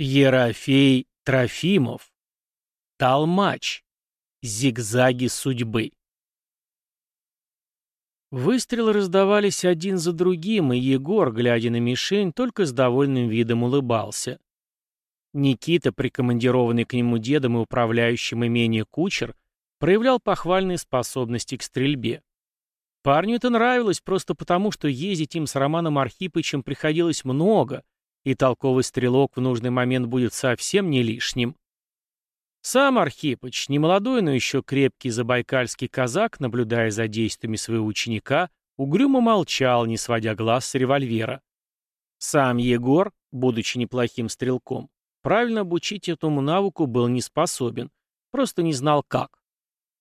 Ерофей Трофимов. Толмач. Зигзаги судьбы. Выстрелы раздавались один за другим, и Егор, глядя на мишень, только с довольным видом улыбался. Никита, прикомандированный к нему дедом и управляющим имение кучер, проявлял похвальные способности к стрельбе. Парню это нравилось просто потому, что ездить им с Романом Архипычем приходилось много — и толковый стрелок в нужный момент будет совсем не лишним. Сам Архипыч, немолодой, но еще крепкий забайкальский казак, наблюдая за действиями своего ученика, угрюмо молчал, не сводя глаз с револьвера. Сам Егор, будучи неплохим стрелком, правильно обучить этому навыку был не способен, просто не знал как.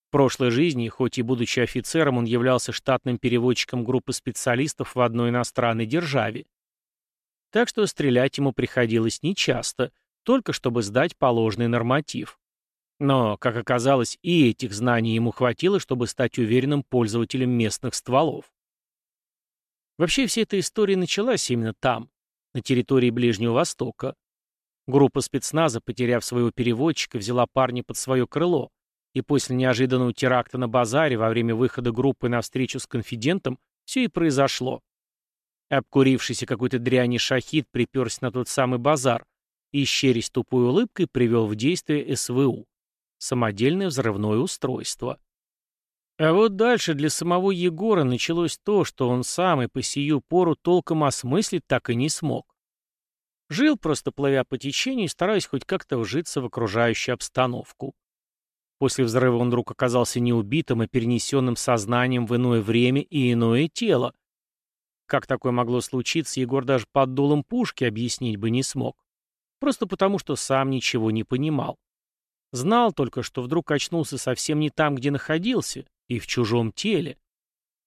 В прошлой жизни, хоть и будучи офицером, он являлся штатным переводчиком группы специалистов в одной иностранной державе так что стрелять ему приходилось нечасто, только чтобы сдать положенный норматив. Но, как оказалось, и этих знаний ему хватило, чтобы стать уверенным пользователем местных стволов. Вообще вся эта история началась именно там, на территории Ближнего Востока. Группа спецназа, потеряв своего переводчика, взяла парня под свое крыло, и после неожиданного теракта на базаре во время выхода группы на встречу с конфидентом все и произошло. Обкурившийся какой-то дряни шахид приперся на тот самый базар и, щерясь тупой улыбкой, привел в действие СВУ — самодельное взрывное устройство. А вот дальше для самого Егора началось то, что он сам и по сию пору толком осмыслить так и не смог. Жил, просто плывя по течению стараясь хоть как-то вжиться в окружающую обстановку. После взрыва он вдруг оказался неубитым и перенесенным сознанием в иное время и иное тело, как такое могло случиться, Егор даже под дулом пушки объяснить бы не смог. Просто потому, что сам ничего не понимал. Знал только, что вдруг очнулся совсем не там, где находился, и в чужом теле.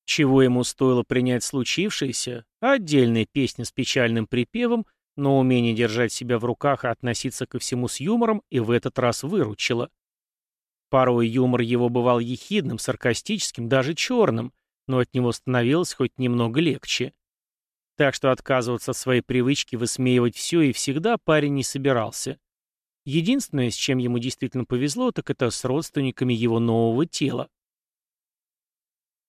Чего ему стоило принять случившееся? Отдельная песня с печальным припевом, но умение держать себя в руках и относиться ко всему с юмором и в этот раз выручило. Порой юмор его бывал ехидным, саркастическим, даже черным, но от него становилось хоть немного легче. Так что отказываться от своей привычки высмеивать все и всегда парень не собирался. Единственное, с чем ему действительно повезло, так это с родственниками его нового тела.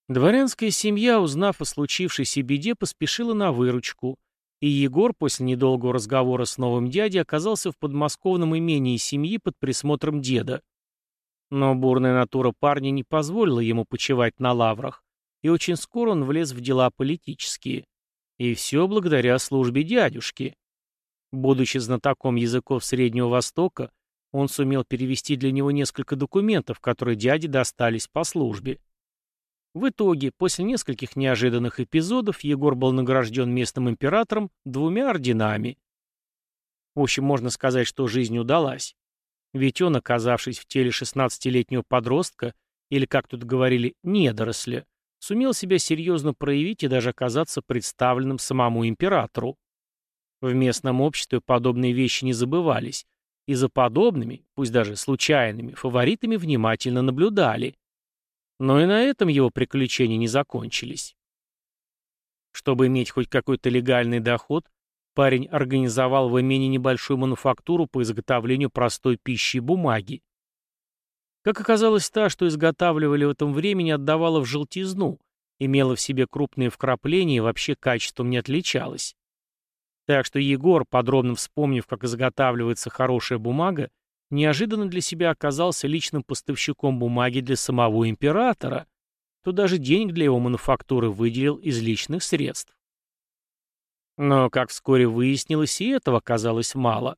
Дворянская семья, узнав о случившейся беде, поспешила на выручку, и Егор после недолгого разговора с новым дядей оказался в подмосковном имении семьи под присмотром деда. Но бурная натура парня не позволила ему почивать на лаврах, и очень скоро он влез в дела политические. И все благодаря службе дядюшки. Будучи знатоком языков Среднего Востока, он сумел перевести для него несколько документов, которые дяде достались по службе. В итоге, после нескольких неожиданных эпизодов, Егор был награжден местным императором двумя орденами. В общем, можно сказать, что жизнь удалась. Ведь он, оказавшись в теле 16-летнего подростка, или, как тут говорили, недоросля, сумел себя серьезно проявить и даже оказаться представленным самому императору. В местном обществе подобные вещи не забывались, и за подобными, пусть даже случайными, фаворитами внимательно наблюдали. Но и на этом его приключения не закончились. Чтобы иметь хоть какой-то легальный доход, парень организовал в имении небольшую мануфактуру по изготовлению простой пищи и бумаги. Как оказалось, та, что изготавливали в этом времени, отдавала в желтизну, имела в себе крупные вкрапления и вообще качеством не отличалась. Так что Егор, подробно вспомнив, как изготавливается хорошая бумага, неожиданно для себя оказался личным поставщиком бумаги для самого императора, то даже денег для его мануфактуры выделил из личных средств. Но, как вскоре выяснилось, и этого оказалось мало.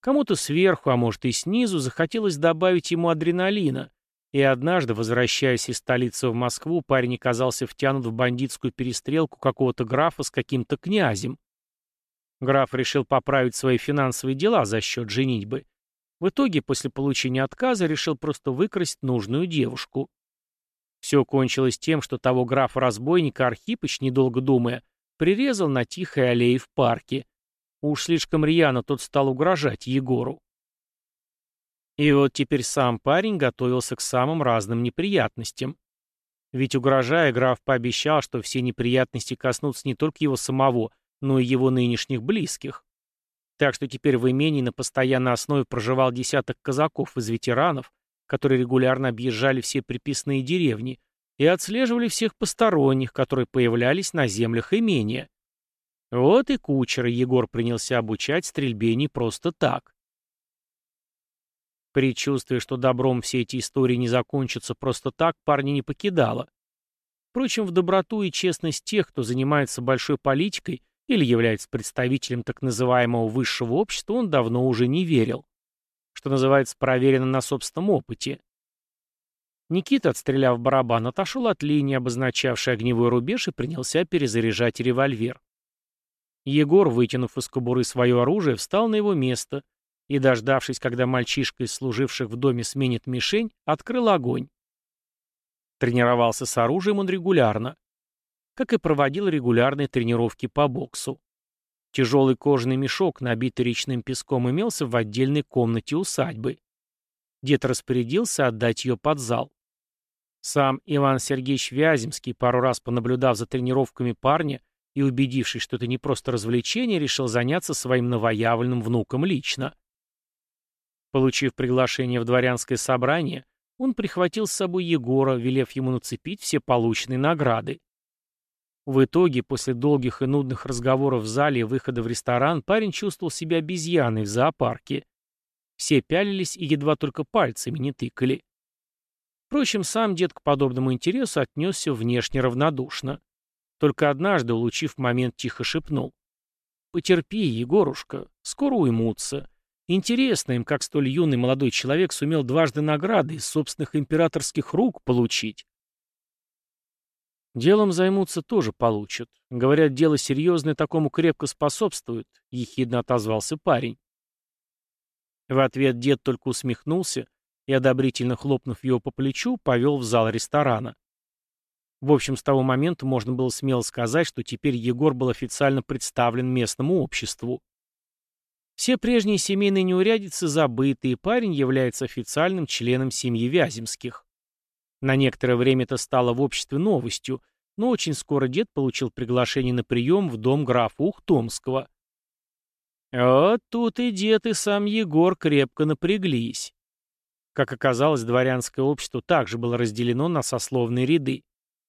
Кому-то сверху, а может и снизу, захотелось добавить ему адреналина, и однажды, возвращаясь из столицы в Москву, парень оказался втянут в бандитскую перестрелку какого-то графа с каким-то князем. Граф решил поправить свои финансовые дела за счет женитьбы. В итоге, после получения отказа, решил просто выкрасть нужную девушку. Все кончилось тем, что того графа-разбойника Архипыч, недолго думая, прирезал на тихой аллее в парке, Уж слишком рьяно тот стал угрожать Егору. И вот теперь сам парень готовился к самым разным неприятностям. Ведь угрожая, граф пообещал, что все неприятности коснутся не только его самого, но и его нынешних близких. Так что теперь в имении на постоянной основе проживал десяток казаков из ветеранов, которые регулярно объезжали все приписные деревни и отслеживали всех посторонних, которые появлялись на землях имения. Вот и кучера Егор принялся обучать стрельбе не просто так. Предчувствие, что добром все эти истории не закончатся просто так, парня не покидало. Впрочем, в доброту и честность тех, кто занимается большой политикой или является представителем так называемого высшего общества, он давно уже не верил. Что называется, проверено на собственном опыте. Никита, отстреляв барабан, отошел от линии, обозначавшей огневой рубеж, и принялся перезаряжать револьвер. Егор, вытянув из кобуры свое оружие, встал на его место и, дождавшись, когда мальчишка из служивших в доме сменит мишень, открыл огонь. Тренировался с оружием он регулярно, как и проводил регулярные тренировки по боксу. Тяжелый кожаный мешок, набитый речным песком, имелся в отдельной комнате усадьбы. Дед распорядился отдать ее под зал. Сам Иван Сергеевич Вяземский, пару раз понаблюдав за тренировками парня и убедившись, что это не просто развлечение, решил заняться своим новоявленным внуком лично. Получив приглашение в дворянское собрание, он прихватил с собой Егора, велев ему нацепить все полученные награды. В итоге, после долгих и нудных разговоров в зале и выхода в ресторан, парень чувствовал себя обезьяной в зоопарке. Все пялились и едва только пальцами не тыкали. Впрочем, сам дед к подобному интересу отнесся внешне равнодушно. Только однажды, улучив момент, тихо шепнул. «Потерпи, Егорушка, скоро уймутся. Интересно им, как столь юный молодой человек сумел дважды награды из собственных императорских рук получить. Делом займутся тоже получат. Говорят, дело серьезное такому крепко способствует, — ехидно отозвался парень. В ответ дед только усмехнулся и, одобрительно хлопнув его по плечу, повел в зал ресторана. В общем, с того момента можно было смело сказать, что теперь Егор был официально представлен местному обществу. Все прежние семейные неурядицы забыты, и парень является официальным членом семьи Вяземских. На некоторое время это стало в обществе новостью, но очень скоро дед получил приглашение на прием в дом графа Ухтомского. Вот тут и дед, и сам Егор крепко напряглись. Как оказалось, дворянское общество также было разделено на сословные ряды.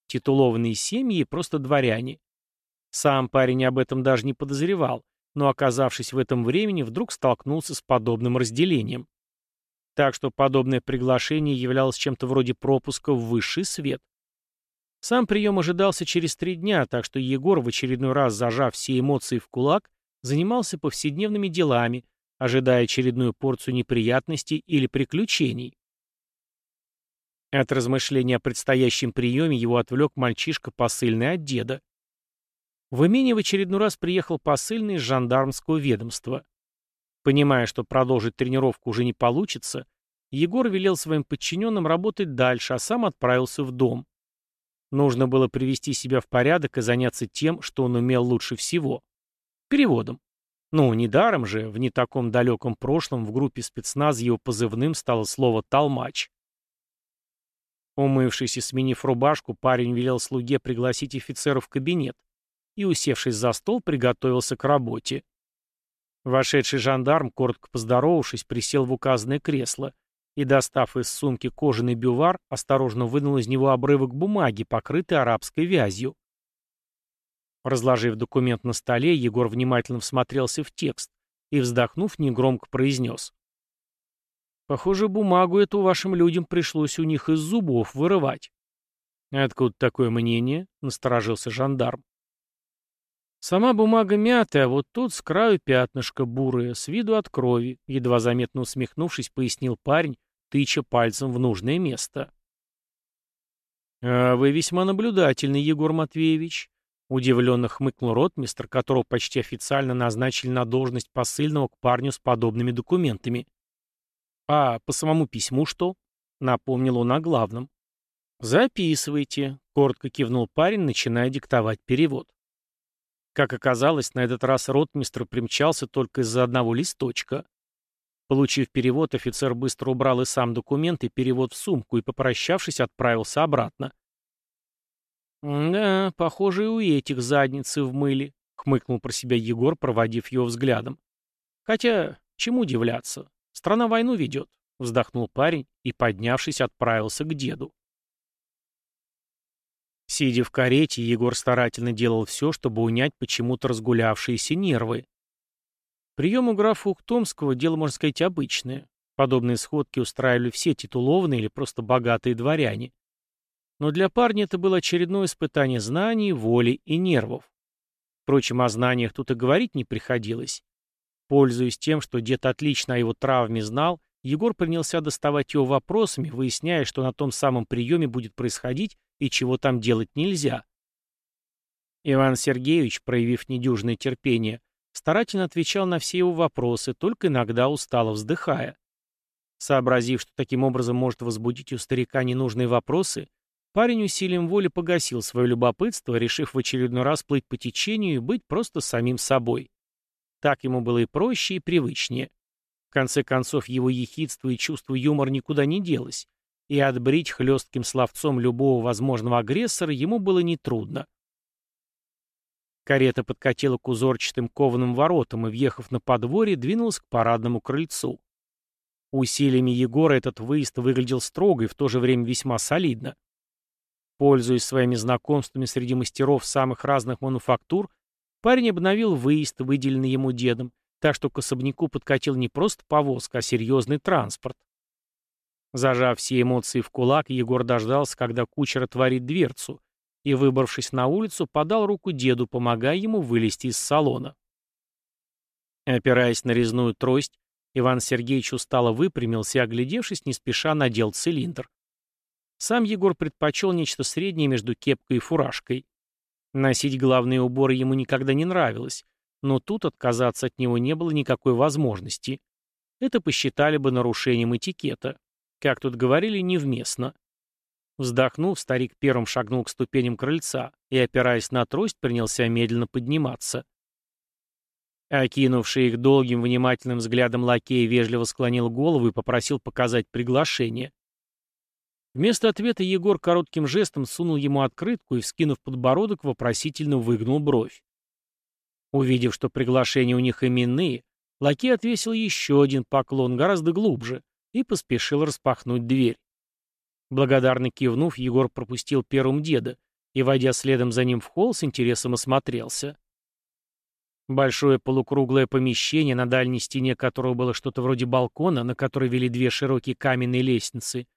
Титулованные семьи и просто дворяне. Сам парень об этом даже не подозревал, но, оказавшись в этом времени, вдруг столкнулся с подобным разделением. Так что подобное приглашение являлось чем-то вроде пропуска в высший свет. Сам прием ожидался через три дня, так что Егор, в очередной раз зажав все эмоции в кулак, занимался повседневными делами, ожидая очередную порцию неприятностей или приключений. От размышления о предстоящем приеме его отвлек мальчишка посыльный от деда. В имение в очередной раз приехал посыльный из жандармского ведомства. Понимая, что продолжить тренировку уже не получится, Егор велел своим подчиненным работать дальше, а сам отправился в дом. Нужно было привести себя в порядок и заняться тем, что он умел лучше всего. Переводом. Ну, недаром же, в не таком далеком прошлом в группе спецназ его позывным стало слово «толмач». Умывшись и сменив рубашку, парень велел слуге пригласить офицера в кабинет и, усевшись за стол, приготовился к работе. Вошедший жандарм, коротко поздоровавшись, присел в указанное кресло и, достав из сумки кожаный бювар, осторожно вынул из него обрывок бумаги, покрытый арабской вязью. Разложив документ на столе, Егор внимательно всмотрелся в текст и, вздохнув, негромко произнес. «Похоже, бумагу эту вашим людям пришлось у них из зубов вырывать». «Откуда такое мнение?» — насторожился жандарм. Сама бумага мятая, а вот тут с краю пятнышко бурое, с виду от крови, едва заметно усмехнувшись, пояснил парень, тыча пальцем в нужное место. «А вы весьма наблюдательный, Егор Матвеевич», — удивленно хмыкнул ротмистр, которого почти официально назначили на должность посыльного к парню с подобными документами. «А по самому письму что?» — напомнил он о главном. «Записывайте», — коротко кивнул парень, начиная диктовать перевод. Как оказалось, на этот раз ротмистр примчался только из-за одного листочка. Получив перевод, офицер быстро убрал и сам документ, и перевод в сумку, и, попрощавшись, отправился обратно. «Да, похоже, и у этих задницы в мыле», — хмыкнул про себя Егор, проводив его взглядом. Хотя, чему удивляться? Страна войну ведет, вздохнул парень и, поднявшись, отправился к деду. Сидя в карете, Егор старательно делал все, чтобы унять почему-то разгулявшиеся нервы. Прием у графа Ухтомского – дело, можно сказать, обычное. Подобные сходки устраивали все титулованные или просто богатые дворяне. Но для парня это было очередное испытание знаний, воли и нервов. Впрочем, о знаниях тут и говорить не приходилось. Пользуясь тем, что дед отлично о его травме знал, Егор принялся доставать его вопросами, выясняя, что на том самом приеме будет происходить и чего там делать нельзя. Иван Сергеевич, проявив недюжное терпение, старательно отвечал на все его вопросы, только иногда устало вздыхая. Сообразив, что таким образом может возбудить у старика ненужные вопросы, парень усилием воли погасил свое любопытство, решив в очередной раз плыть по течению и быть просто самим собой. Так ему было и проще, и привычнее. В конце концов, его ехидство и чувство юмора никуда не делось, и отбрить хлестким словцом любого возможного агрессора ему было нетрудно. Карета подкатила к узорчатым кованым воротам и, въехав на подворье, двинулась к парадному крыльцу. Усилиями Егора этот выезд выглядел строго и в то же время весьма солидно. Пользуясь своими знакомствами среди мастеров самых разных мануфактур, парень обновил выезд, выделенный ему дедом, так что к особняку подкатил не просто повозка, а серьезный транспорт. Зажав все эмоции в кулак, Егор дождался, когда кучер отворит дверцу, и, выбравшись на улицу, подал руку деду, помогая ему вылезти из салона. Опираясь на резную трость, Иван Сергеевич устало выпрямился и, оглядевшись, не спеша надел цилиндр. Сам Егор предпочел нечто среднее между кепкой и фуражкой. Носить главные уборы ему никогда не нравилось, но тут отказаться от него не было никакой возможности. Это посчитали бы нарушением этикета. Как тут говорили, невместно. Вздохнув, старик первым шагнул к ступеням крыльца и, опираясь на трость, принялся медленно подниматься. Окинувший их долгим внимательным взглядом лакей вежливо склонил голову и попросил показать приглашение. Вместо ответа Егор коротким жестом сунул ему открытку и, вскинув подбородок, вопросительно выгнул бровь. Увидев, что приглашения у них именные, лакей отвесил еще один поклон, гораздо глубже, и поспешил распахнуть дверь. Благодарно кивнув, Егор пропустил первым деда и, войдя следом за ним в холл, с интересом осмотрелся. Большое полукруглое помещение, на дальней стене которого было что-то вроде балкона, на который вели две широкие каменные лестницы,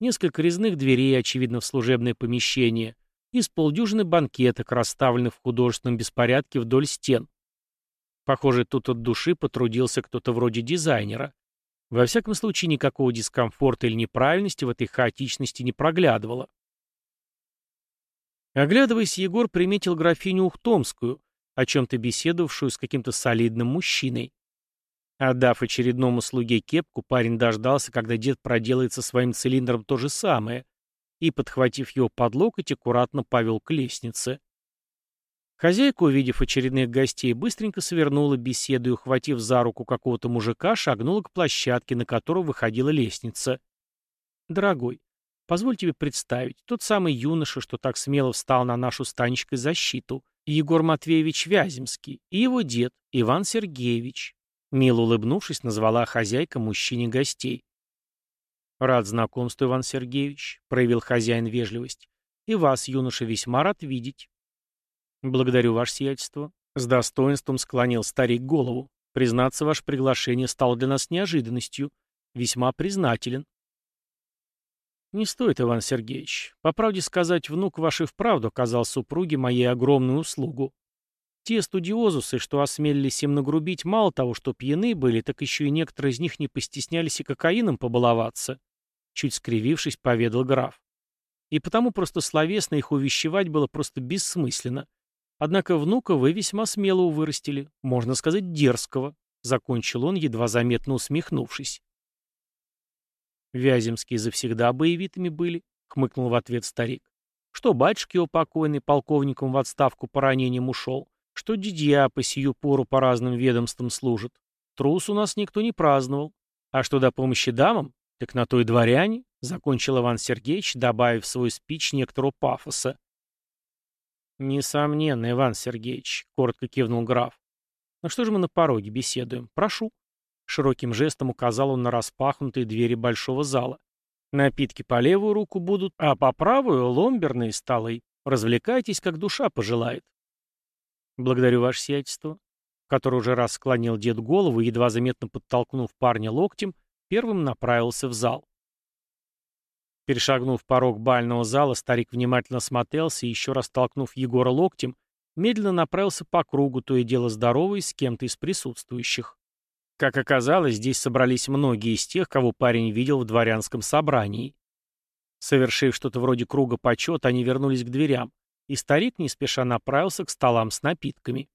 несколько резных дверей, очевидно, в служебное помещение, и с полдюжины банкеток, расставленных в художественном беспорядке вдоль стен. Похоже, тут от души потрудился кто-то вроде дизайнера. Во всяком случае, никакого дискомфорта или неправильности в этой хаотичности не проглядывало. Оглядываясь, Егор приметил графиню Ухтомскую, о чем-то беседовавшую с каким-то солидным мужчиной. Отдав очередному слуге кепку, парень дождался, когда дед проделает со своим цилиндром то же самое, и, подхватив его под локоть, аккуратно повел к лестнице. Хозяйка, увидев очередных гостей, быстренько свернула беседу и, ухватив за руку какого-то мужика, шагнула к площадке, на которую выходила лестница. «Дорогой, позволь тебе представить, тот самый юноша, что так смело встал на нашу станичкой защиту, Егор Матвеевич Вяземский, и его дед, Иван Сергеевич». Мило улыбнувшись, назвала хозяйка мужчине гостей. «Рад знакомству, Иван Сергеевич», — проявил хозяин вежливость. «И вас, юноша, весьма рад видеть». «Благодарю, ваше сиятельство». С достоинством склонил старик голову. «Признаться, ваше приглашение стало для нас неожиданностью. Весьма признателен». «Не стоит, Иван Сергеевич. По правде сказать, внук ваш и вправду оказал супруге моей огромную услугу. Те студиозусы, что осмелились им нагрубить, мало того, что пьяны были, так еще и некоторые из них не постеснялись и кокаином побаловаться. Чуть скривившись, поведал граф. И потому просто словесно их увещевать было просто бессмысленно. Однако внука вы весьма смело вырастили, можно сказать, дерзкого, закончил он, едва заметно усмехнувшись. Вяземские завсегда боевитыми были, хмыкнул в ответ старик. Что батюшка его покойный полковником в отставку по ранениям ушел, что дядья по сию пору по разным ведомствам служат. Трус у нас никто не праздновал. А что до помощи дамам, так на то и дворяне, закончил Иван Сергеевич, добавив в свой спич некоторого пафоса. «Несомненно, Иван Сергеевич», — коротко кивнул граф. Ну что же мы на пороге беседуем? Прошу. Широким жестом указал он на распахнутые двери большого зала. Напитки по левую руку будут, а по правую — ломберные столы. Развлекайтесь, как душа пожелает. Благодарю ваше сиятельство. Который уже раз склонил дед голову едва заметно подтолкнув парня локтем, первым направился в зал. Перешагнув порог бального зала, старик внимательно смотрелся и, еще раз толкнув Егора локтем, медленно направился по кругу, то и дело здоровый с кем-то из присутствующих. Как оказалось, здесь собрались многие из тех, кого парень видел в дворянском собрании. Совершив что-то вроде круга почета, они вернулись к дверям, и старик не спеша направился к столам с напитками.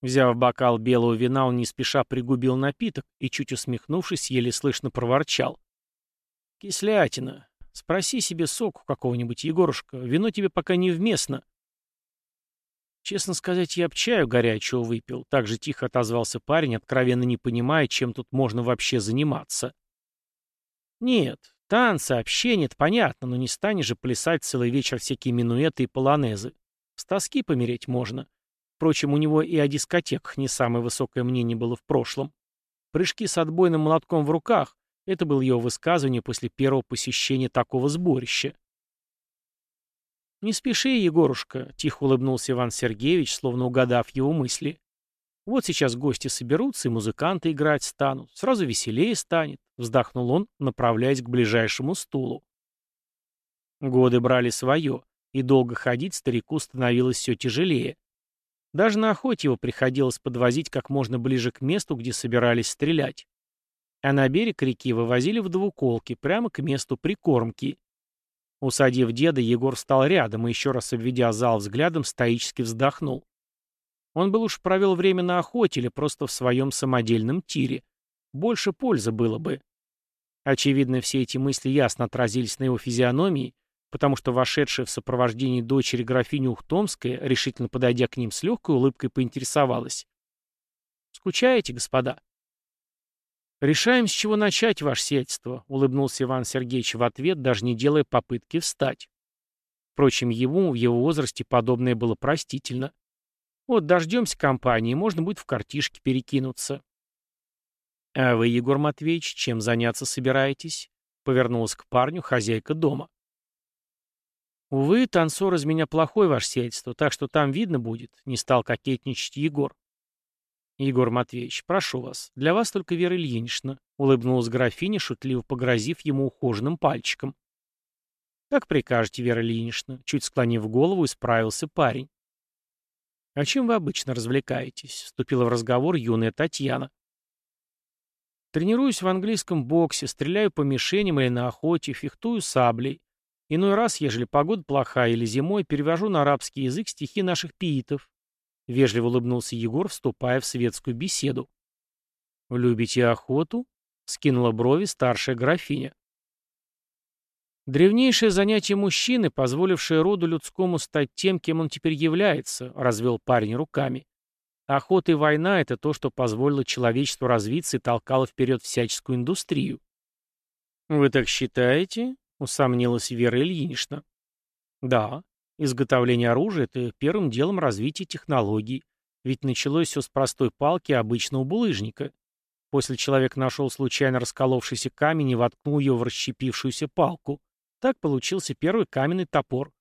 Взяв бокал белого вина, он не спеша пригубил напиток и, чуть усмехнувшись, еле слышно проворчал. «Кислятина. Спроси себе соку какого-нибудь, Егорушка. Вино тебе пока невместно». «Честно сказать, я б чаю горячего выпил», — так же тихо отозвался парень, откровенно не понимая, чем тут можно вообще заниматься. «Нет, танцы, общение — это понятно, но не станешь же плясать целый вечер всякие минуэты и полонезы. С тоски помереть можно. Впрочем, у него и о дискотеках не самое высокое мнение было в прошлом. Прыжки с отбойным молотком в руках — это было его высказывание после первого посещения такого сборища. «Не спеши, Егорушка», — тихо улыбнулся Иван Сергеевич, словно угадав его мысли. «Вот сейчас гости соберутся и музыканты играть станут. Сразу веселее станет», — вздохнул он, направляясь к ближайшему стулу. Годы брали свое, и долго ходить старику становилось все тяжелее. Даже на охоте его приходилось подвозить как можно ближе к месту, где собирались стрелять. А на берег реки вывозили в двуколки, прямо к месту прикормки. Усадив деда, Егор встал рядом и, еще раз обведя зал взглядом, стоически вздохнул. Он был уж провел время на охоте или просто в своем самодельном тире. Больше пользы было бы. Очевидно, все эти мысли ясно отразились на его физиономии, потому что вошедшая в сопровождении дочери графиня Ухтомская, решительно подойдя к ним с легкой улыбкой, поинтересовалась. «Скучаете, господа?» «Решаем, с чего начать, ваше сельство», — улыбнулся Иван Сергеевич в ответ, даже не делая попытки встать. Впрочем, ему в его возрасте подобное было простительно. Вот дождемся компании, можно будет в картишке перекинуться. «А вы, Егор Матвеевич, чем заняться собираетесь?» — повернулась к парню хозяйка дома. «Увы, танцор из меня плохой, ваше сельство, так что там видно будет», — не стал кокетничать Егор. «Егор Матвеевич, прошу вас, для вас только Вера Ильинична», — улыбнулась графиня, шутливо погрозив ему ухоженным пальчиком. «Как прикажете, Вера Ильинична», — чуть склонив голову, исправился парень. «А чем вы обычно развлекаетесь?» — вступила в разговор юная Татьяна. «Тренируюсь в английском боксе, стреляю по мишеням или на охоте, фехтую саблей. Иной раз, ежели погода плохая или зимой, перевожу на арабский язык стихи наших пиитов, — вежливо улыбнулся Егор, вступая в светскую беседу. «Любите охоту?» — скинула брови старшая графиня. «Древнейшее занятие мужчины, позволившее роду людскому стать тем, кем он теперь является», — развел парень руками. «Охота и война — это то, что позволило человечеству развиться и толкало вперед всяческую индустрию». «Вы так считаете?» — усомнилась Вера Ильинична. «Да, Изготовление оружия – это первым делом развития технологий. Ведь началось все с простой палки обычного булыжника. После человек нашел случайно расколовшийся камень и воткнул его в расщепившуюся палку. Так получился первый каменный топор.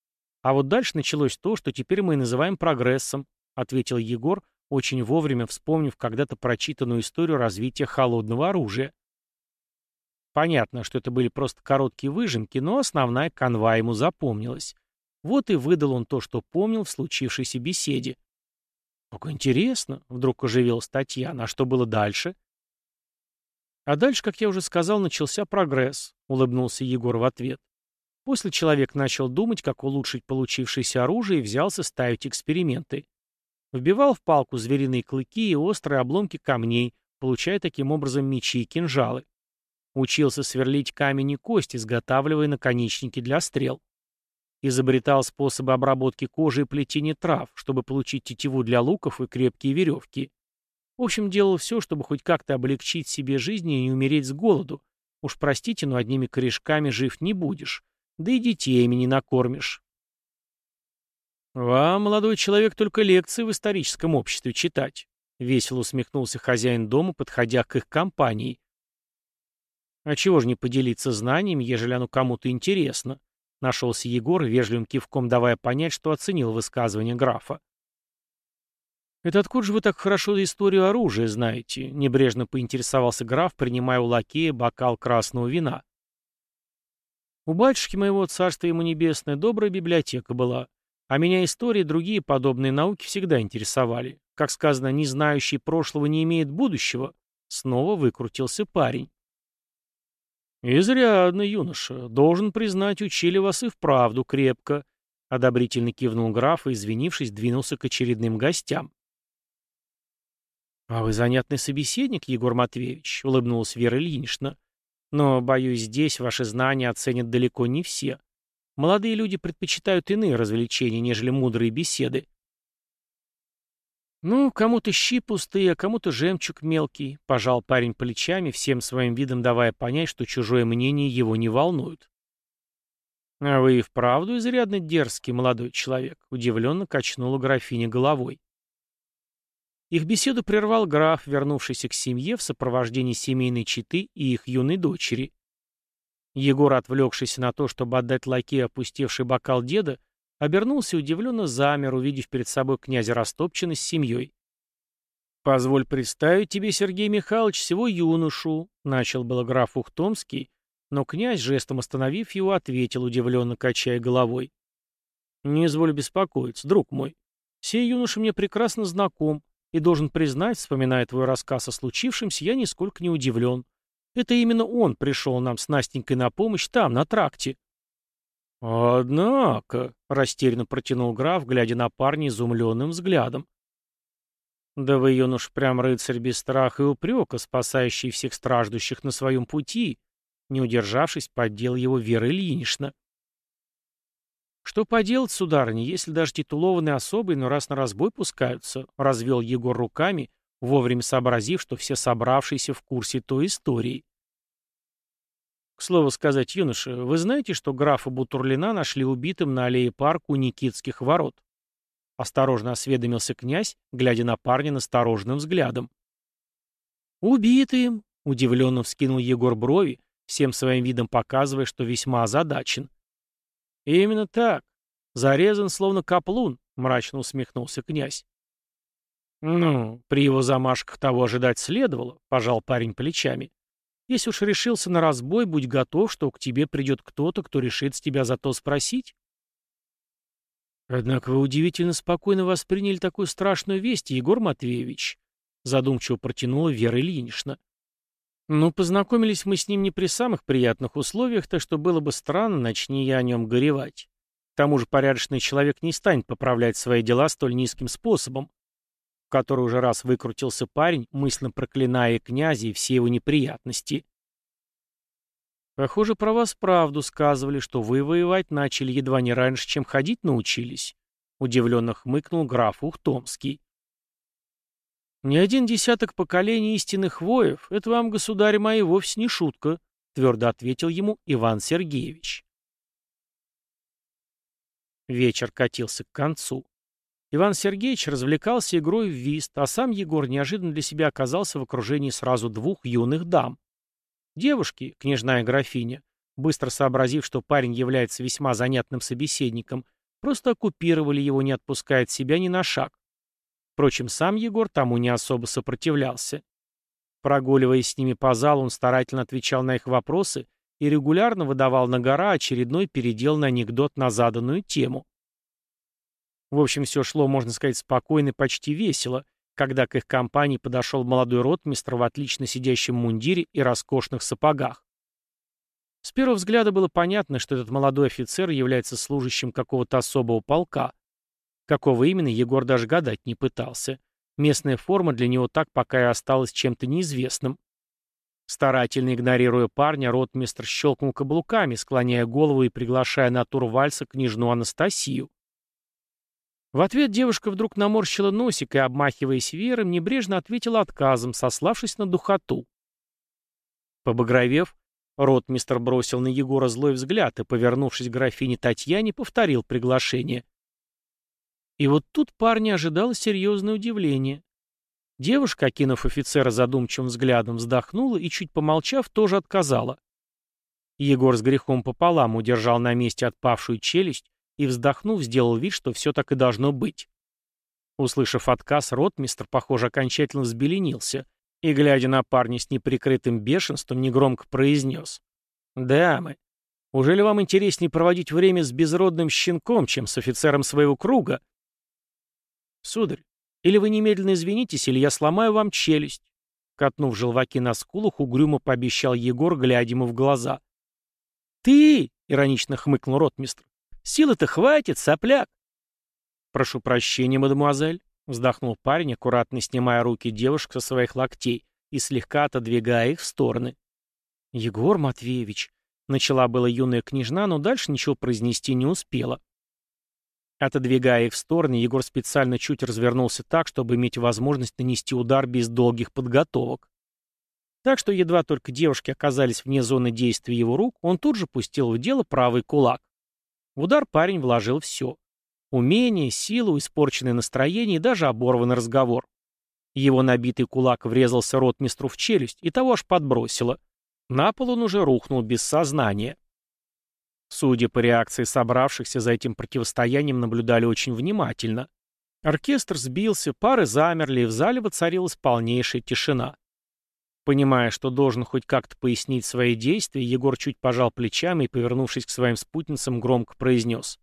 А вот дальше началось то, что теперь мы и называем прогрессом, ответил Егор, очень вовремя вспомнив когда-то прочитанную историю развития холодного оружия. Понятно, что это были просто короткие выжимки, но основная канва ему запомнилась. Вот и выдал он то, что помнил в случившейся беседе. «Как интересно!» — вдруг оживилась Татьяна. «А что было дальше?» «А дальше, как я уже сказал, начался прогресс», — улыбнулся Егор в ответ. После человек начал думать, как улучшить получившееся оружие и взялся ставить эксперименты. Вбивал в палку звериные клыки и острые обломки камней, получая таким образом мечи и кинжалы. Учился сверлить камень и кость, изготавливая наконечники для стрел. Изобретал способы обработки кожи и плетения трав, чтобы получить тетиву для луков и крепкие веревки. В общем, делал все, чтобы хоть как-то облегчить себе жизнь и не умереть с голоду. Уж простите, но одними корешками жив не будешь. Да и детей ими не накормишь. «Вам, молодой человек, только лекции в историческом обществе читать», — весело усмехнулся хозяин дома, подходя к их компании. «А чего же не поделиться знаниями, ежели оно кому-то интересно?» — нашелся Егор, вежливым кивком давая понять, что оценил высказывание графа. «Это откуда же вы так хорошо историю оружия знаете?» — небрежно поинтересовался граф, принимая у лакея бокал красного вина. «У батюшки моего царства ему небесное добрая библиотека была, а меня истории и другие подобные науки всегда интересовали. Как сказано, не знающий прошлого не имеет будущего». Снова выкрутился парень. «Изрядно, юноша. Должен признать, учили вас и вправду крепко», — одобрительно кивнул граф и, извинившись, двинулся к очередным гостям. «А вы занятный собеседник, Егор Матвеевич», — улыбнулась Вера Ильинична. «Но, боюсь, здесь ваши знания оценят далеко не все. Молодые люди предпочитают иные развлечения, нежели мудрые беседы». «Ну, кому-то щи пустые, а кому-то жемчуг мелкий», — пожал парень плечами, всем своим видом давая понять, что чужое мнение его не волнует. «А вы и вправду изрядно дерзкий молодой человек», — удивленно качнула графиня головой. Их беседу прервал граф, вернувшийся к семье в сопровождении семейной четы и их юной дочери. Егор, отвлекшийся на то, чтобы отдать лакею опустевший бокал деда, обернулся и удивленно замер, увидев перед собой князя Растопчина с семьей. «Позволь представить тебе, Сергей Михайлович, всего юношу», — начал было граф Ухтомский, но князь, жестом остановив его, ответил, удивленно качая головой. «Не изволь беспокоиться, друг мой. Сей юноша мне прекрасно знаком, и должен признать, вспоминая твой рассказ о случившемся, я нисколько не удивлен. Это именно он пришел нам с Настенькой на помощь там, на тракте. «Однако», — растерянно протянул граф, глядя на парня изумленным взглядом. «Да вы, юнош, прям рыцарь без страха и упрека, спасающий всех страждущих на своем пути», — не удержавшись, поддел его Вера Ильинична. «Что поделать, сударыня, если даже титулованные особы но раз на разбой пускаются?» — развел Егор руками, вовремя сообразив, что все собравшиеся в курсе той истории. К слову сказать, юноша, вы знаете, что графа Бутурлина нашли убитым на аллее парка у Никитских ворот? Осторожно осведомился князь, глядя на парня настороженным взглядом. «Убитым!» — удивленно вскинул Егор брови, всем своим видом показывая, что весьма озадачен. «Именно так. Зарезан, словно каплун», — мрачно усмехнулся князь. «Ну, при его замашках того ожидать следовало», — пожал парень плечами. «Если уж решился на разбой, будь готов, что к тебе придет кто-то, кто решит с тебя за то спросить». «Однако вы удивительно спокойно восприняли такую страшную весть, Егор Матвеевич», — задумчиво протянула Вера Ильинична. Ну, познакомились мы с ним не при самых приятных условиях, так что было бы странно, начни я о нем горевать. К тому же порядочный человек не станет поправлять свои дела столь низким способом, в который уже раз выкрутился парень, мысленно проклиная князя и все его неприятности. Похоже, про вас правду сказывали, что вы воевать начали едва не раньше, чем ходить научились. Удивленно хмыкнул граф Ухтомский. «Ни один десяток поколений истинных воев — это вам, государь мои, вовсе не шутка», — твердо ответил ему Иван Сергеевич. Вечер катился к концу. Иван Сергеевич развлекался игрой в вист, а сам Егор неожиданно для себя оказался в окружении сразу двух юных дам. Девушки, княжна и графиня, быстро сообразив, что парень является весьма занятным собеседником, просто оккупировали его, не отпуская от себя ни на шаг. Впрочем, сам Егор тому не особо сопротивлялся. Прогуливаясь с ними по залу, он старательно отвечал на их вопросы и регулярно выдавал на гора очередной передел на анекдот на заданную тему. В общем, все шло, можно сказать, спокойно и почти весело, когда к их компании подошел молодой ротмистр в отлично сидящем мундире и роскошных сапогах. С первого взгляда было понятно, что этот молодой офицер является служащим какого-то особого полка, Какого именно, Егор даже гадать не пытался. Местная форма для него так пока и осталась чем-то неизвестным. Старательно игнорируя парня, ротмистр щелкнул каблуками, склоняя голову и приглашая на тур вальса княжну Анастасию. В ответ девушка вдруг наморщила носик и, обмахиваясь веером, небрежно ответила отказом, сославшись на духоту. Побагровев, ротмистр бросил на Егора злой взгляд и, повернувшись к графине Татьяне, повторил приглашение. И вот тут парня ожидало серьезное удивление. Девушка, окинув офицера задумчивым взглядом, вздохнула и, чуть помолчав, тоже отказала. Егор с грехом пополам удержал на месте отпавшую челюсть и, вздохнув, сделал вид, что все так и должно быть. Услышав отказ, ротмистр, похоже, окончательно взбеленился и, глядя на парня с неприкрытым бешенством, негромко произнес. «Дамы, уже ли вам интереснее проводить время с безродным щенком, чем с офицером своего круга?» «Сударь, или вы немедленно извинитесь, или я сломаю вам челюсть», Катнув желваки на скулах, угрюмо пообещал Егор, глядя ему в глаза. «Ты!» — иронично хмыкнул ротмистр. «Силы-то хватит, сопляк!» «Прошу прощения, мадемуазель», — вздохнул парень, аккуратно снимая руки девушек со своих локтей и слегка отодвигая их в стороны. «Егор Матвеевич», — начала была юная княжна, но дальше ничего произнести не успела. Отодвигая их в стороны, Егор специально чуть развернулся так, чтобы иметь возможность нанести удар без долгих подготовок. Так что едва только девушки оказались вне зоны действия его рук, он тут же пустил в дело правый кулак. В удар парень вложил все. Умение, силу, испорченное настроение и даже оборванный разговор. Его набитый кулак врезался ротмистру в челюсть, и того аж подбросило. На пол он уже рухнул без сознания. Судя по реакции собравшихся за этим противостоянием наблюдали очень внимательно. Оркестр сбился, пары замерли, и в зале воцарилась полнейшая тишина. Понимая, что должен хоть как-то пояснить свои действия, Егор чуть пожал плечами и, повернувшись к своим спутницам, громко произнес.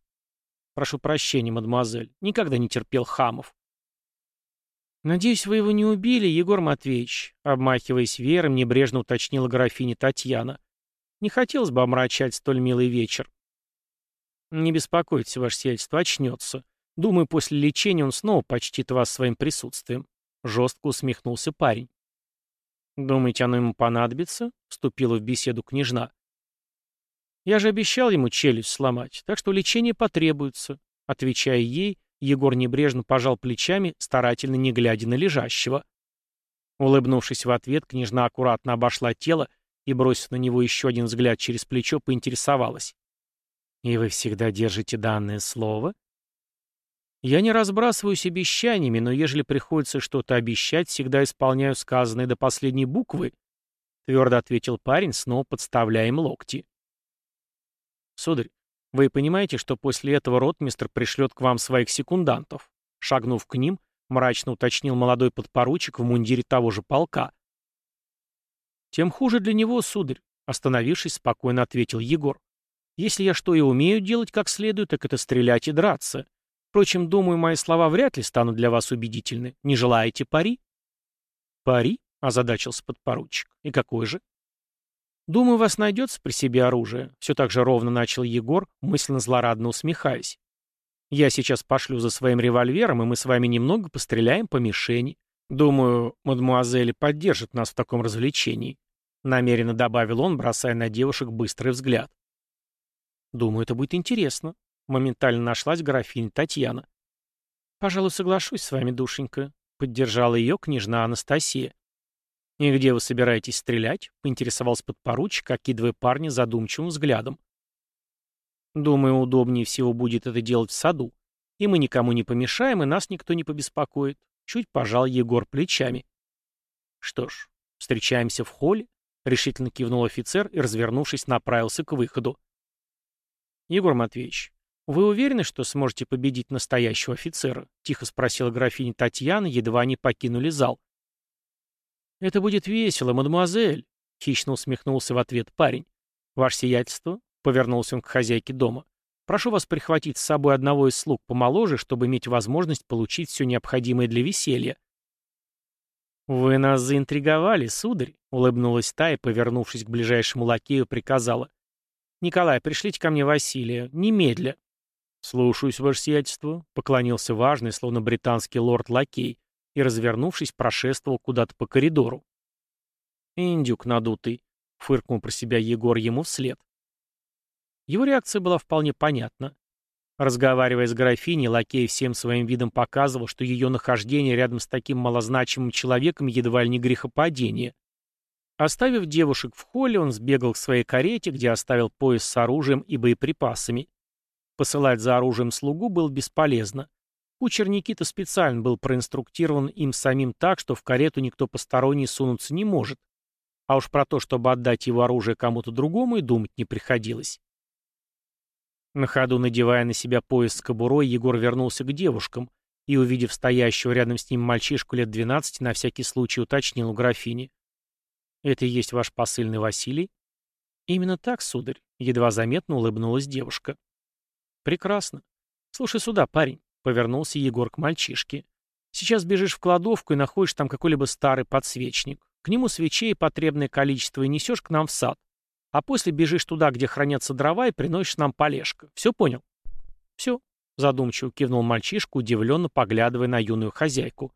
«Прошу прощения, мадемуазель, никогда не терпел хамов». «Надеюсь, вы его не убили, Егор Матвеевич», — обмахиваясь веером, небрежно уточнила графиня Татьяна. «Не хотелось бы омрачать столь милый вечер». «Не беспокойтесь, ваше сельство, очнется. Думаю, после лечения он снова почтит вас своим присутствием», — жестко усмехнулся парень. «Думаете, оно ему понадобится?» — вступила в беседу княжна. «Я же обещал ему челюсть сломать, так что лечение потребуется», — отвечая ей, Егор небрежно пожал плечами, старательно не глядя на лежащего. Улыбнувшись в ответ, княжна аккуратно обошла тело и, бросив на него еще один взгляд через плечо, поинтересовалась. «И вы всегда держите данное слово?» Я не разбрасываюсь обещаниями, но ежели приходится что-то обещать, всегда исполняю сказанное до последней буквы, твердо ответил парень, снова подставляя им локти. Сударь, вы понимаете, что после этого ротмистр пришлет к вам своих секундантов? Шагнув к ним, мрачно уточнил молодой подпоручик в мундире того же полка. Тем хуже для него, сударь, остановившись, спокойно ответил Егор. Если я что и умею делать как следует, так это стрелять и драться. Впрочем, думаю, мои слова вряд ли станут для вас убедительны. Не желаете пари? Пари? озадачился подпоручик. И какой же? Думаю, у вас найдется при себе оружие. Все так же ровно начал Егор, мысленно злорадно усмехаясь. Я сейчас пошлю за своим револьвером, и мы с вами немного постреляем по мишени. Думаю, мадмуазели поддержит нас в таком развлечении. Намеренно добавил он, бросая на девушек быстрый взгляд. Думаю, это будет интересно. Моментально нашлась графиня Татьяна. «Пожалуй, соглашусь с вами, душенька», — поддержала ее княжна Анастасия. «И где вы собираетесь стрелять?» — поинтересовался подпоручик, окидывая парня задумчивым взглядом. «Думаю, удобнее всего будет это делать в саду. И мы никому не помешаем, и нас никто не побеспокоит». Чуть пожал Егор плечами. «Что ж, встречаемся в холле», — решительно кивнул офицер и, развернувшись, направился к выходу. «Егор Матвеевич, «Вы уверены, что сможете победить настоящего офицера?» — тихо спросила графиня Татьяна, едва они покинули зал. «Это будет весело, мадемуазель», — хищно усмехнулся в ответ парень. «Ваше сиятельство», — повернулся он к хозяйке дома, — «прошу вас прихватить с собой одного из слуг помоложе, чтобы иметь возможность получить все необходимое для веселья». «Вы нас заинтриговали, сударь», — улыбнулась та и, повернувшись к ближайшему лакею, приказала. «Николай, пришлите ко мне Василия. Немедля». «Слушаюсь, ваше сиятельство», — поклонился важный, словно британский лорд-лакей, и, развернувшись, прошествовал куда-то по коридору. «Индюк надутый», — фыркнул про себя Егор ему вслед. Его реакция была вполне понятна. Разговаривая с графиней, лакей всем своим видом показывал, что ее нахождение рядом с таким малозначимым человеком едва ли не грехопадение. Оставив девушек в холле, он сбегал к своей карете, где оставил пояс с оружием и боеприпасами. Посылать за оружием слугу было бесполезно. Кучер Никита специально был проинструктирован им самим так, что в карету никто посторонний сунуться не может. А уж про то, чтобы отдать его оружие кому-то другому, и думать не приходилось. На ходу надевая на себя пояс с кобурой, Егор вернулся к девушкам и, увидев стоящего рядом с ним мальчишку лет 12, на всякий случай уточнил у графини. «Это и есть ваш посыльный Василий?» «Именно так, сударь», — едва заметно улыбнулась девушка. «Прекрасно. Слушай сюда, парень. Повернулся Егор к мальчишке. Сейчас бежишь в кладовку и находишь там какой-либо старый подсвечник. К нему свечей потребное количество и несешь к нам в сад. А после бежишь туда, где хранятся дрова, и приносишь нам полежка. Все понял? Все, задумчиво кивнул мальчишка, удивленно поглядывая на юную хозяйку.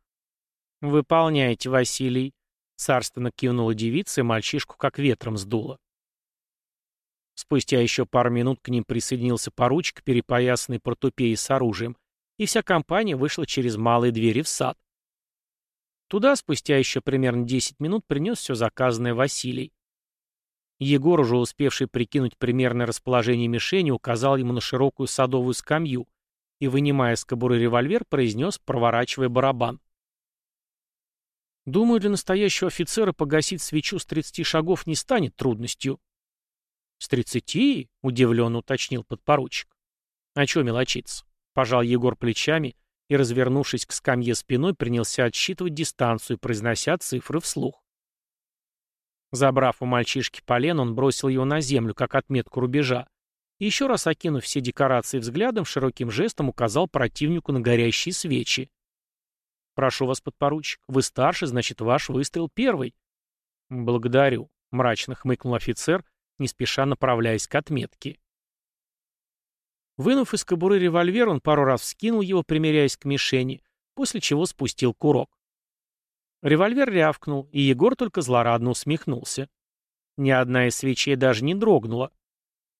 Выполняйте, Василий. Царственно кивнула девица, и мальчишку как ветром сдуло. Спустя еще пару минут к ним присоединился поручик, перепоясанный портупеей с оружием, и вся компания вышла через малые двери в сад. Туда спустя еще примерно 10 минут принес все заказанное Василий. Егор, уже успевший прикинуть примерное расположение мишени, указал ему на широкую садовую скамью и, вынимая с кобуры револьвер, произнес, проворачивая барабан. «Думаю, для настоящего офицера погасить свечу с 30 шагов не станет трудностью». «С тридцати?» — удивленно уточнил подпоручик. «А чего мелочиться? Пожал Егор плечами и, развернувшись к скамье спиной, принялся отсчитывать дистанцию, произнося цифры вслух. Забрав у мальчишки полен, он бросил его на землю, как отметку рубежа, еще раз окинув все декорации взглядом, широким жестом указал противнику на горящие свечи. «Прошу вас, подпоручик, вы старше, значит, ваш выстрел первый». «Благодарю», — мрачно хмыкнул офицер, не спеша направляясь к отметке. Вынув из кобуры револьвер, он пару раз вскинул его, примеряясь к мишени, после чего спустил курок. Револьвер рявкнул, и Егор только злорадно усмехнулся. Ни одна из свечей даже не дрогнула.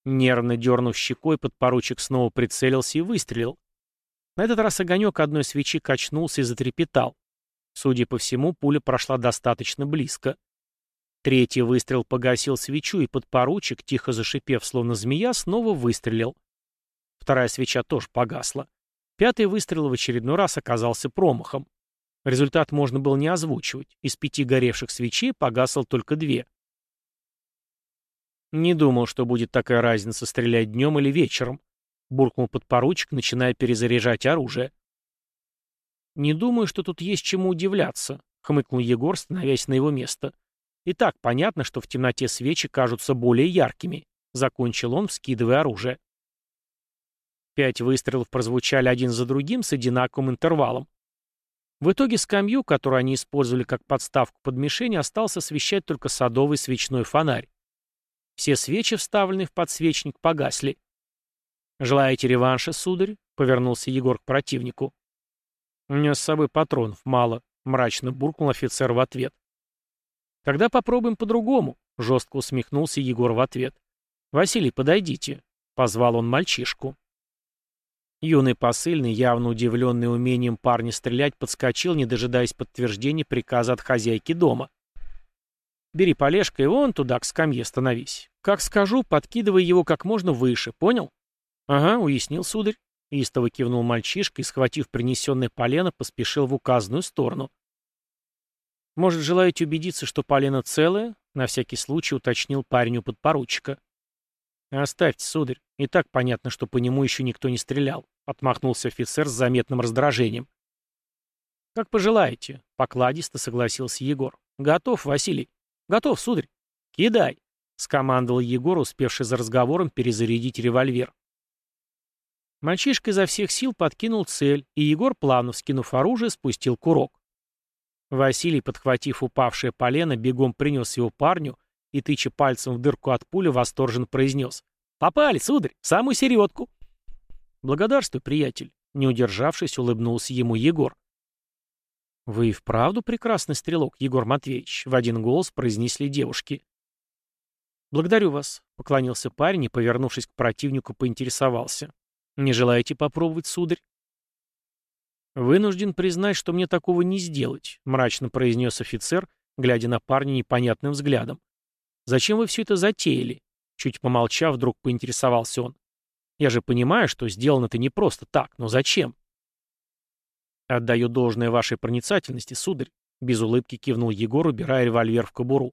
Нервно дернув щекой, подпоручик снова прицелился и выстрелил. На этот раз огонек одной свечи качнулся и затрепетал. Судя по всему, пуля прошла достаточно близко. Третий выстрел погасил свечу, и подпоручик, тихо зашипев, словно змея, снова выстрелил. Вторая свеча тоже погасла. Пятый выстрел в очередной раз оказался промахом. Результат можно было не озвучивать. Из пяти горевших свечей погасло только две. «Не думал, что будет такая разница, стрелять днем или вечером», — буркнул подпоручик, начиная перезаряжать оружие. «Не думаю, что тут есть чему удивляться», — хмыкнул Егор, становясь на его место. «И так понятно, что в темноте свечи кажутся более яркими», — закончил он, вскидывая оружие. Пять выстрелов прозвучали один за другим с одинаковым интервалом. В итоге скамью, которую они использовали как подставку под мишень, остался освещать только садовый свечной фонарь. Все свечи, вставленные в подсвечник, погасли. «Желаете реванша, сударь?» — повернулся Егор к противнику. «У меня с собой патронов мало», — мрачно буркнул офицер в ответ. «Тогда попробуем по-другому», — жестко усмехнулся Егор в ответ. «Василий, подойдите», — позвал он мальчишку. Юный посыльный, явно удивленный умением парня стрелять, подскочил, не дожидаясь подтверждения приказа от хозяйки дома. «Бери полежка и вон туда, к скамье становись. Как скажу, подкидывай его как можно выше, понял?» «Ага», — уяснил сударь. Истово кивнул мальчишка и, схватив принесенное полено, поспешил в указанную сторону. «Может, желаете убедиться, что полено целое?» — на всякий случай уточнил парень у подпоручика. «Оставьте, сударь. И так понятно, что по нему еще никто не стрелял», — отмахнулся офицер с заметным раздражением. «Как пожелаете», — покладисто согласился Егор. «Готов, Василий?» «Готов, сударь». «Кидай», — скомандовал Егор, успевший за разговором перезарядить револьвер. Мальчишка изо всех сил подкинул цель, и Егор, плавно вскинув оружие, спустил курок. Василий, подхватив упавшее полено, бегом принес его парню, и, тыча пальцем в дырку от пули, восторженно произнес. «Попали, сударь, в самую середку!» «Благодарствуй, приятель», — не удержавшись, улыбнулся ему Егор. «Вы и вправду прекрасный стрелок, Егор Матвеевич», — в один голос произнесли девушки. «Благодарю вас», — поклонился парень и, повернувшись к противнику, поинтересовался. «Не желаете попробовать, сударь?» «Вынужден признать, что мне такого не сделать», — мрачно произнес офицер, глядя на парня непонятным взглядом. «Зачем вы все это затеяли?» Чуть помолчав, вдруг поинтересовался он. «Я же понимаю, что сделано это не просто так, но зачем?» Отдаю должное вашей проницательности, сударь. Без улыбки кивнул Егор, убирая револьвер в кобуру.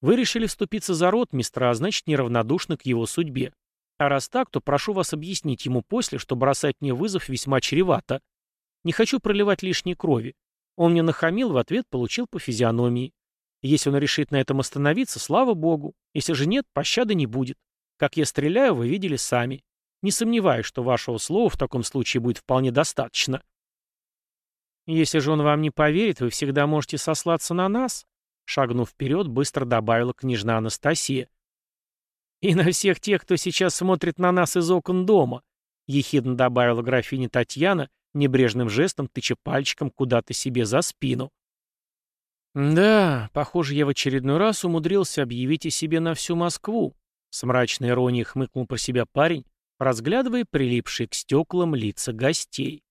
Вы решили вступиться за рот мистера, а значит, неравнодушны к его судьбе. А раз так, то прошу вас объяснить ему после, что бросать мне вызов весьма чревато. Не хочу проливать лишней крови. Он мне нахамил, в ответ получил по физиономии. Если он решит на этом остановиться, слава богу. Если же нет, пощады не будет. Как я стреляю, вы видели сами. Не сомневаюсь, что вашего слова в таком случае будет вполне достаточно. Если же он вам не поверит, вы всегда можете сослаться на нас, шагнув вперед, быстро добавила княжна Анастасия. «И на всех тех, кто сейчас смотрит на нас из окон дома», ехидно добавила графиня Татьяна, небрежным жестом тыча пальчиком куда-то себе за спину. «Да, похоже, я в очередной раз умудрился объявить о себе на всю Москву», с мрачной иронией хмыкнул про себя парень, разглядывая прилипшие к стеклам лица гостей.